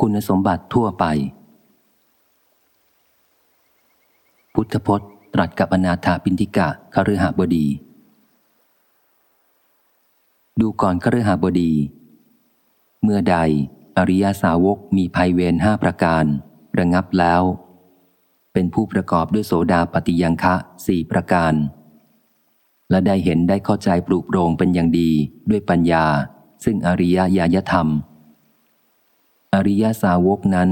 คุณสมบัติทั่วไป พุทธพจน์ ตรัสกับอนาถาปินทิกะคฤหบดี ดูก่อนคฤหบดี เมื่อใดอริยาสาวกมีภัยเวรห้าประการ ระงับแล้ว เป็นผู้ประกอบด้วยโสดาปฏิยังคะสี่ประการ และได้เห็นได้เข้าใจปลุกโรงเป็นอย่างดีด้วยปัญญา ซึ่งอริยญาณธรรม อริยสาวกนั้น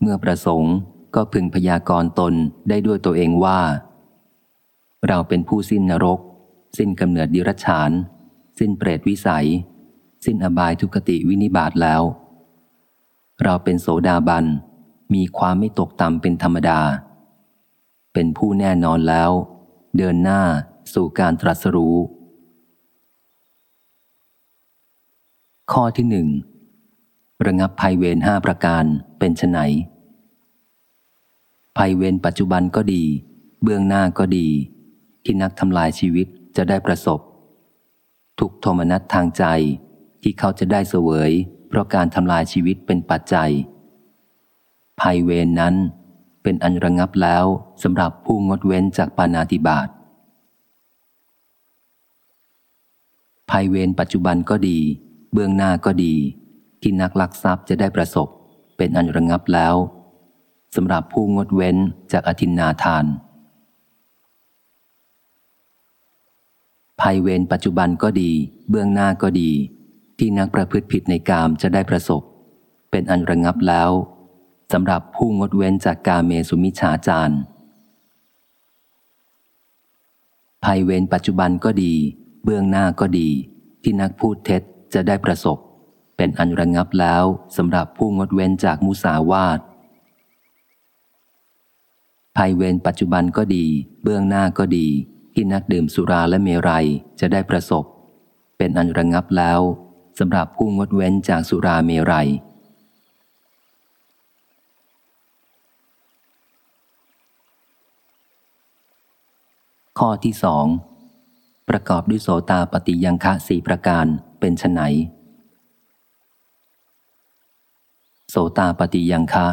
เมื่อประสงค์ก็พึงพยากรณ์ตนได้ด้วยตัวเองว่า เราเป็นผู้สิ้นนรก สิ้นกำเนิดดิรัจฉาน สิ้นเปรตวิสัย สิ้นอบายทุกติวินิบาตแล้ว เราเป็นโสดาบัน มีความไม่ตกต่ำเป็นธรรมดา เป็นผู้แน่นอนแล้ว เดินหน้าสู่การตรัสรู้ ข้อที่หนึ่ง ระงับภัยเวรห้าประการเป็นไนภัยเวรปัจจุบันก็ดี เบื้องหน้าก็ดี ที่นักทำลายชีวิตจะได้ประสบ ทุกโทมนัสทางใจที่เขาจะได้เสวย เพราะการทำลายชีวิตเป็นปัจจัย ภัยเวรนนั้นเป็นอันระงับแล้วสำหรับผู้งดเว้นจากปานาติบาตภัยเวรปัจจุบันก็ดี เบื้องหน้าก็ดี ที่นักลักทรัพย์จะได้ประสบ เป็นอันระงับแล้วสำหรับผู้งดเว้นจากอธินนาทานภัยเวรปัจจุบันก็ดี เบื้องหน้าก็ดี ที่นักประพฤติผิดในกามจะได้ประสบ เป็นอันระงับแล้วสำหรับผู้งดเว้นจากกาเมสุมิชาจารภัยเวรปัจจุบันก็ดี เบื้องหน้าก็ดี ที่นักพูดเท็จจะได้ประสบ เป็นอันระงับแล้วสำหรับผู้งดเว้นจากมุสาวาทภัยเวรปัจจุบันก็ดี เบื้องหน้าก็ดี ที่นักดื่มสุราและเมรัยจะได้ประสบ เป็นอันระงงับแล้วสำหรับผู้งดเว้นจากสุราเมรัยข้อที่สองประกอบด้วยโสตาปฏิยังคะสี่ประการเป็นไน โสตาปฏิยังคะ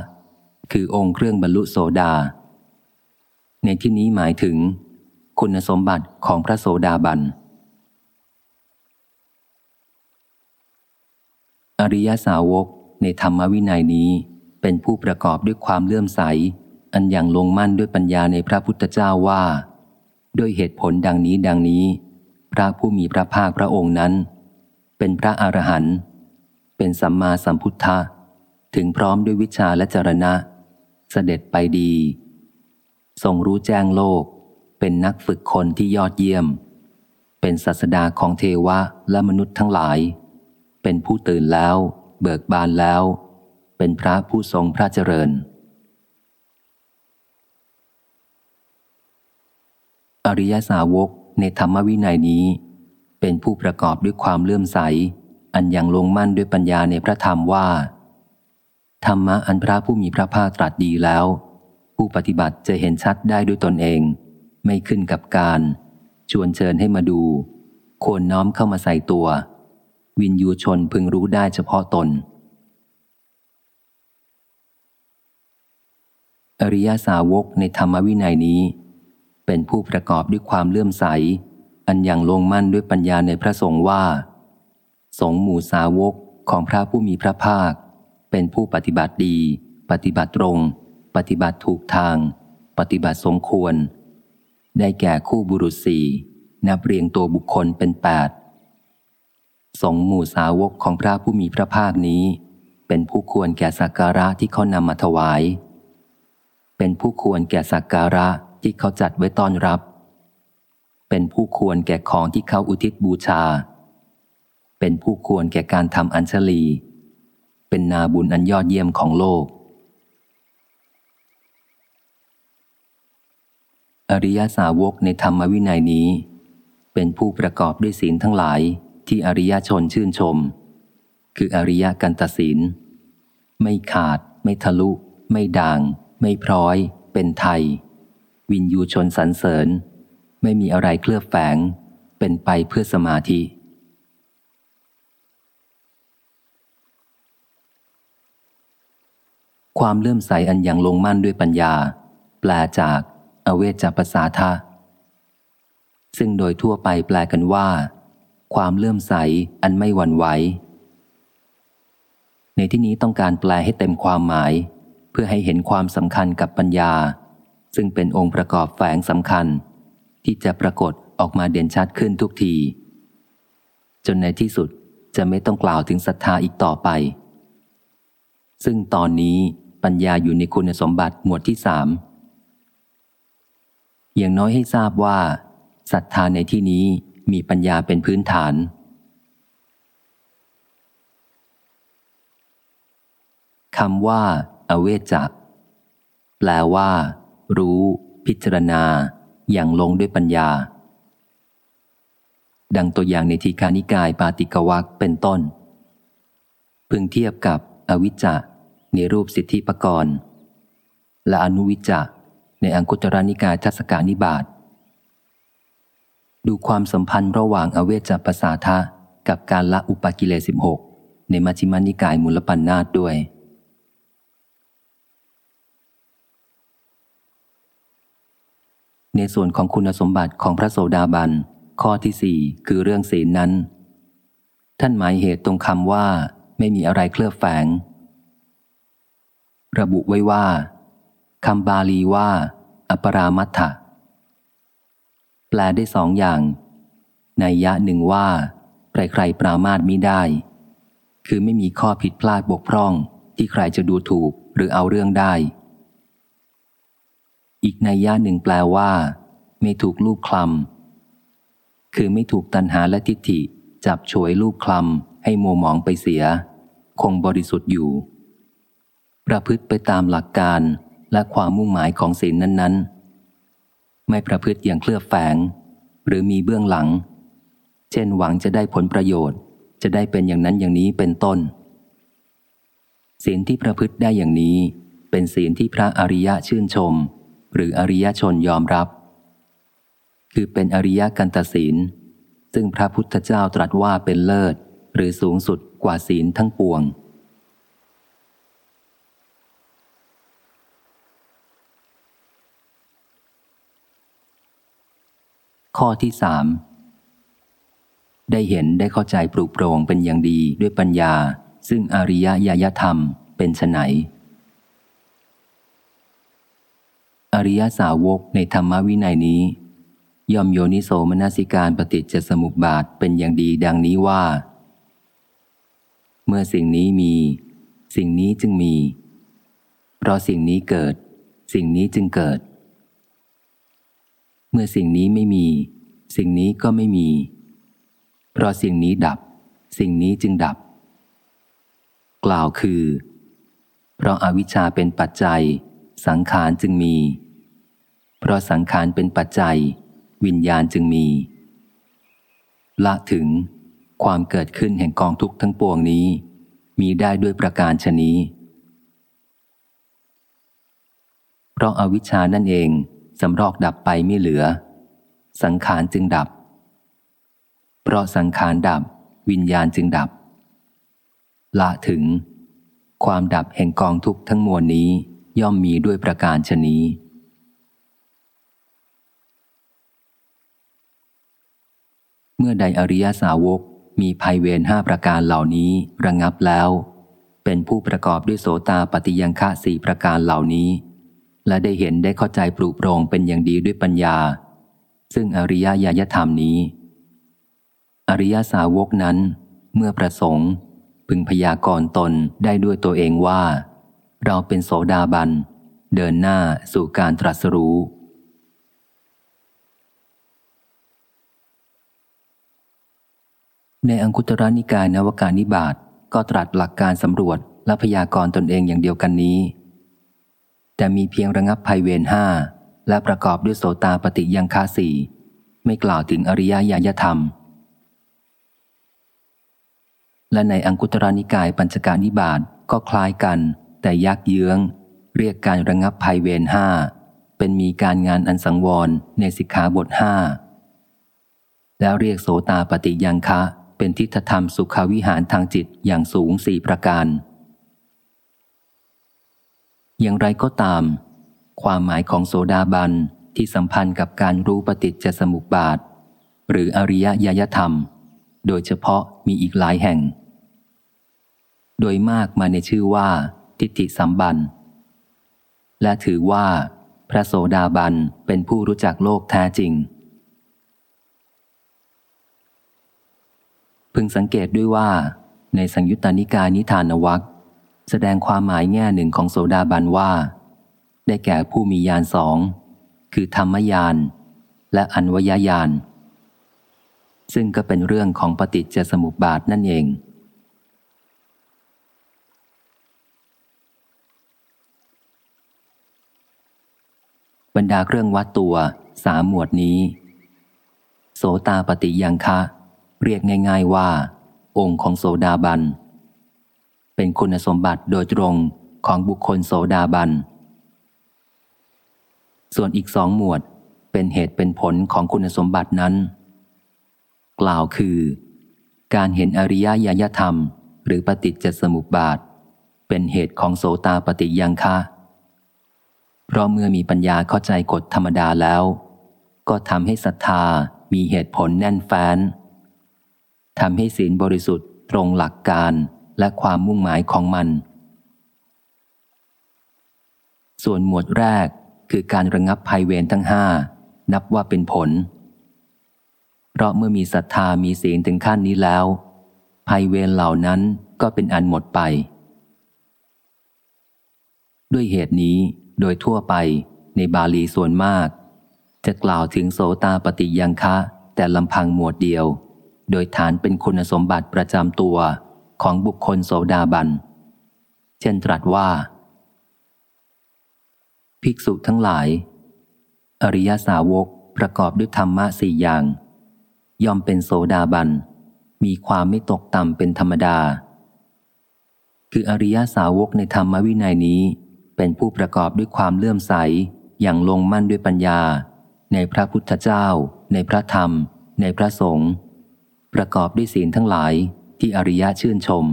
คือองค์เครื่องบรรลุโสดา ในที่นี้หมายถึง คุณสมบัติของพระโสดาบัน อริยสาวกในธรรมวินัยนี้เป็นผู้ประกอบด้วยความเลื่อมใส อันอย่างลงมั่นด้วยปัญญาในพระพุทธเจ้าว่า ด้วยเหตุผลดังนี้ดังนี้ พระผู้มีพระภาคพระองค์นั้น เป็นพระอรหันต์เป็นสัมมาสัมพุทธะ ถึงพร้อมด้วยวิชาและจรณะ เสด็จไปดี ทรงรู้แจ้งโลก เป็นนักฝึกคนที่ยอดเยี่ยม เป็นศาสดาของเทวะและมนุษย์ทั้งหลาย เป็นผู้ตื่นแล้ว เบิกบานแล้ว เป็นพระผู้ทรงพระเจริญ อริยสาวกในธรรมวินัยนี้ เป็นผู้ประกอบด้วยความเลื่อมใส อันยังลงมั่นด้วยปัญญาในพระธรรมว่า ธรรมะอันพระผู้มีพระภาคตรัสดีแล้ว ผู้ปฏิบัติจะเห็นชัดได้ด้วยตนเอง ไม่ขึ้นกับการ ชวนเชิญให้มาดู ควรน้อมเข้ามาใส่ตัว วินยูชนพึงรู้ได้เฉพาะตน อริยาสาวกในธรรมวินัยนี้ เป็นผู้ประกอบด้วยความเลื่อมใส อันอย่างลงมั่นด้วยปัญญาในพระสงฆ์ว่า สงหมู่สาวกของพระผู้มีพระภาค เป็นผู้ปฏิบัติดี ปฏิบัติตรง ปฏิบัติถูกทาง ปฏิบัติสมควร ได้แก่คู่บุรุษสี่นับเรียงตัวบุคคลเป็นแปดสงหมู่สาวกของพระผู้มีพระภาคนี้ เป็นผู้ควรแก่สักการะที่เขานำมาถวาย เป็นผู้ควรแก่สักการะที่เขาจัดไว้ต้อนรับ เป็นผู้ควรแก่ของที่เขาอุทิศบูชา เป็นผู้ควรแก่การทำอัญชลี เป็นนาบุญอันยอดเยี่ยมของโลก อริยสาวกในธรรมวินัยนี้ เป็นผู้ประกอบด้วยศีลทั้งหลายที่อริยชนชื่นชม คืออริยกันตศีล ไม่ขาด ไม่ทะลุ ไม่ด่าง ไม่พร้อย เป็นไทย วินยูชนสรรเสริญ ไม่มีอะไรเคลือบแฝง เป็นไปเพื่อสมาธิ ความเลื่อมใสอันยังลงมั่นด้วยปัญญา แปลจากอเวจภาษาทะซึ่งโดยทั่วไปแปลกันว่า ความเลื่อมใสอันไม่หวั่นไหว ในที่นี้ต้องการแปลให้เต็มความหมาย เพื่อให้เห็นความสำคัญกับปัญญา ซึ่งเป็นองค์ประกอบแฝงสำคัญ ที่จะปรากฏออกมาเด่นชัดขึ้นทุกที จนในที่สุดจะไม่ต้องกล่าวถึงศรัทธาอีกต่อไป ซึ่งตอนนี้ ปัญญาอยู่ในคุณสมบัติหมวดที่สามอย่างน้อยให้ทราบว่าศรัทธาในที่นี้มีปัญญาเป็นพื้นฐาน คำว่า อเวจักแปลว่า รู้ พิจารณา อย่างลงด้วยปัญญา ดังตัวอย่างในทีคานิกายปาติกวักเป็นต้น พึงเทียบกับอวิจจะ ในรูปสิทธิปกรณ์ และอนุวิจจะในอังคุตรนิกายทัศกานิบาตดูความสัมพันธ์ระหว่างอเวจภาษาทะกับการละอุปกิเลสิบหกในมัชฌิมานิกายมูลปัญนาตด้วย ในส่วนของคุณสมบัติของพระโสดาบัน ข้อที่สี่คือเรื่องศีลนั้น ท่านหมายเหตุตรงคำว่า ไม่มีอะไรเคลือบแฝง ระบุไว้ว่าคำบาลีว่า อปรามัตถะแปลได้สองอย่างในยะหนึ่งว่า ใครๆปรามาสมิได้ คือไม่มีข้อผิดพลาดบกพร่องที่ใครจะดูถูกหรือเอาเรื่องได้ อีกในยะหนึ่งแปลว่า ไม่ถูกลูกคลำคือไม่ถูกตัณหาและทิฏฐิจับฉวยลูกคลำให้มัวหมองไปเสีย คงบริสุทธิ์อยู่ ประพฤติไปตามหลักการและความมุ่งหมายของศีลนั้น ๆ ไม่ประพฤติอย่างเคลือบแฝง หรือมีเบื้องหลัง เช่นหวังจะได้ผลประโยชน์ จะได้เป็นอย่างนั้นอย่างนี้เป็นต้น ศีลที่ประพฤติได้อย่างนี้ เป็นศีลที่พระอริยะชื่นชม หรืออริยชนยอมรับ คือเป็นอริยกันตศีล ซึ่งพระพุทธเจ้าตรัสว่าเป็นเลิศ หรือสูงสุดกว่าศีลทั้งปวง ข้อที่สามได้เห็นได้เข้าใจปลุกโปรงเป็นอย่างดีด้วยปัญญา ซึ่งอริยญาณธรรมเป็นไนอริยสาวกในธรรมวินัยนี้ยอมโยนิโสมนสิการปฏิจจสมุปบาทเป็นอย่างดีดังนี้ว่า เมื่อสิ่งนี้มี สิ่งนี้จึงมี เพราะสิ่งนี้เกิด สิ่งนี้จึงเกิด เมื่อสิ่งนี้ไม่มี สิ่งนี้ก็ไม่มี เพราะสิ่งนี้ดับ สิ่งนี้จึงดับ กล่าวคือ เพราะอาวิชชาเป็นปัจจัย สังขารจึงมี เพราะสังขารเป็นปัจจัย วิญญาณจึงมี ละถึงความเกิดขึ้นแห่งกองทุกข์ทั้งปวงนี้ มีได้ด้วยประการชนี้ เพราะอาวิชชานั่นเอง สำรอกดับไปไม่เหลือ สังขารจึงดับ เพราะสังขารดับ วิญญาณจึงดับ ละถึง ความดับแห่งกองทุกข์ทั้งมวลนี้ย่อมมีด้วยประการชนี้เมื่อใดอริยสาวกมีภัยเวรห้าประการเหล่านี้ระงงับแล้ว เป็นผู้ประกอบด้วยโสตาปฏิยังคะสี่ประการเหล่านี้ และได้เห็นได้เข้าใจปลูกโปรงเป็นอย่างดีด้วยปัญญา ซึ่งอริยญาณธรรมนี้ อริยสาวกนั้น เมื่อประสงค์ พึงพยากรณ์ตนได้ด้วยตัวเองว่า เราเป็นโสดาบัน เดินหน้าสู่การตรัสรู้ในอังคุตรนิกายนวการนิบาตก็ตรัสหลักการสำรวจและพยากรณ์ตนเองอย่างเดียวกันนี้ แต่มีเพียงระงับภัยเวรห้าและประกอบด้วยโสตาปฏิยังคาสี่ไม่กล่าวถึงอริยญาณธรรม และในอังคุตรานิกายปัญจการนิบาตก็คล้ายกัน แต่ยักเยื้อง เรียกการระงับภัยเวรห้าเป็นมีการงานอันสังวรในสิกขาบทห้าแล้วเรียกโสตาปฏิยังคะ เป็นทิฏฐธรรมสุขวิหารทางจิตอย่างสูงสี่ประการ อย่างไรก็ตาม ความหมายของโสดาบันที่สัมพันธ์กับการรู้ปฏิจจสมุปบาท หรืออริยญาณธรรม โดยเฉพาะมีอีกหลายแห่ง โดยมากมาในชื่อว่า ทิฏฐิสัมบัน และถือว่า พระโสดาบันเป็นผู้รู้จักโลกแท้จริง พึงสังเกตด้วยว่า ในสังยุตตานิกายนิทานวัค แสดงความหมายแง่หนึ่งของโสดาบันว่า ได้แก่ผู้มียานสอง คือธรรมยานและอันวยยานซึ่งก็เป็นเรื่องของปฏิจจสมุปบาทนั่นเอง บรรดาเครื่องวัดตัวสามหมวดนี้ โสตาปฏิยังคะ เรียกง่าย ๆว่า องค์ของโสดาบัน เป็นคุณสมบัติโดยตรงของบุคคลโสดาบัน ส่วนอีกสองหมวดเป็นเหตุเป็นผลของคุณสมบัตินั้น กล่าวคือ การเห็นอริยญาณธรรม หรือปฏิจจสมุปบาท เป็นเหตุของโสตาปฏิยังคะเพราะเมื่อมีปัญญาเข้าใจกฎธรรมดาแล้ว ก็ทำให้ศรัทธามีเหตุผลแน่นแฟ้นทำให้ศีลบริสุทธิ์ตรงหลักการ และความมุ่งหมายของมัน ส่วนหมวดแรกคือการระงับภัยเวรทั้งห้านับว่าเป็นผล เพราะเมื่อมีศรัทธามีศีลถึงขั้นนี้แล้ว ภัยเวรเหล่านั้นก็เป็นอันหมดไป ด้วยเหตุนี้โดยทั่วไปในบาลีส่วนมาก จะกล่าวถึงโสตาปฏิยังคะ แต่ลำพังหมวดเดียว โดยฐานเป็นคุณสมบัติประจำตัว ของบุคคลโสดาบัน เช่นตรัสว่า ภิกษุทั้งหลาย อริยสาวกประกอบด้วยธรรมะสี่อย่าง ย่อมเป็นโสดาบัน มีความไม่ตกต่ำเป็นธรรมดา คืออริยสาวกในธรรมวินัยนี้ เป็นผู้ประกอบด้วยความเลื่อมใสอย่างลงมั่นด้วยปัญญา ในพระพุทธเจ้า ในพระธรรม ในพระสงฆ์ประกอบด้วยศีลทั้งหลาย ที่อริยะชื่นชม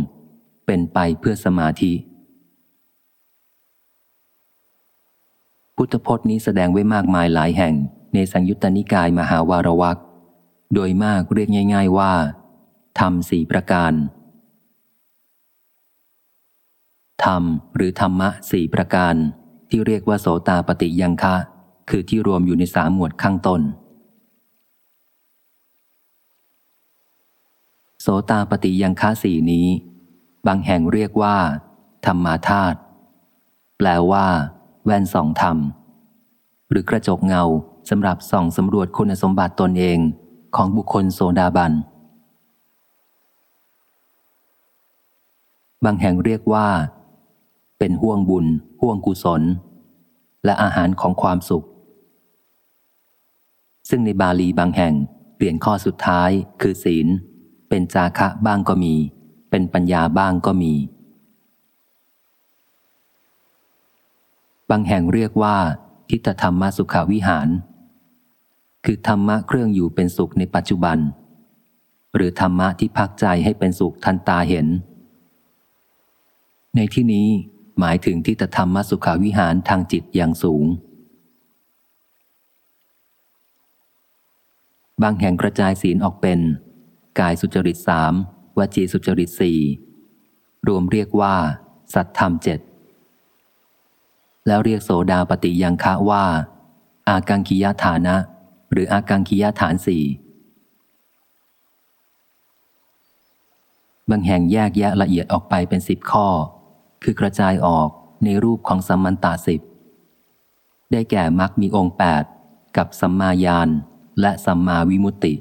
เป็นไปเพื่อสมาธิ พุทธพจน์นี้แสดงไว้มากมายหลายแห่งในสังยุตตนิกายมหาวารวักโดยมากเรียกง่าย ๆว่าธรรมสี่ประการธรรมหรือธรรมะสี่ประการ ที่เรียกว่าโสตาปฏิยังคะ คือที่รวมอยู่ในสามหมวดข้างต้น โสตาปฏิยังคาสีนี้ บางแห่งเรียกว่า ธรรมาธาตุแปลว่า แว่นสองธรรม หรือกระจกเงาสำหรับส่องสำรวจคุณสมบัติตนเองของบุคคลโสดาบัน บางแห่งเรียกว่า เป็นห่วงบุญ ห่วงกุศล และอาหารของความสุข ซึ่งในบาลีบางแห่งเปลี่ยนข้อสุดท้ายคือศีล เป็นจาคะบ้างก็มี เป็นปัญญาบ้างก็มี บางแห่งเรียกว่าทิฏฐธรรมสุขาวิหาร คือธรรมะเครื่องอยู่เป็นสุขในปัจจุบัน หรือธรรมะที่พักใจให้เป็นสุขทันตาเห็น ในที่นี้หมายถึงทิฏฐธรรมสุขาวิหารทางจิตอย่างสูง บางแห่งกระจายศีลออกเป็น กายสุจริตสามวจีสุจริตสี่รวมเรียกว่า สัตธรรมเจ็ดแล้วเรียกโสดาปฏิยังคะว่า อากังคิยฐานะ หรืออากังคิยฐานสี่บางแห่งแยกแยะละเอียดออกไปเป็นสิบข้อ คือกระจายออกในรูปของสัมมันตาสิบได้แก่มรรคมีองค์แปดกับสัมมาญาณและสัมมาวิมุตติ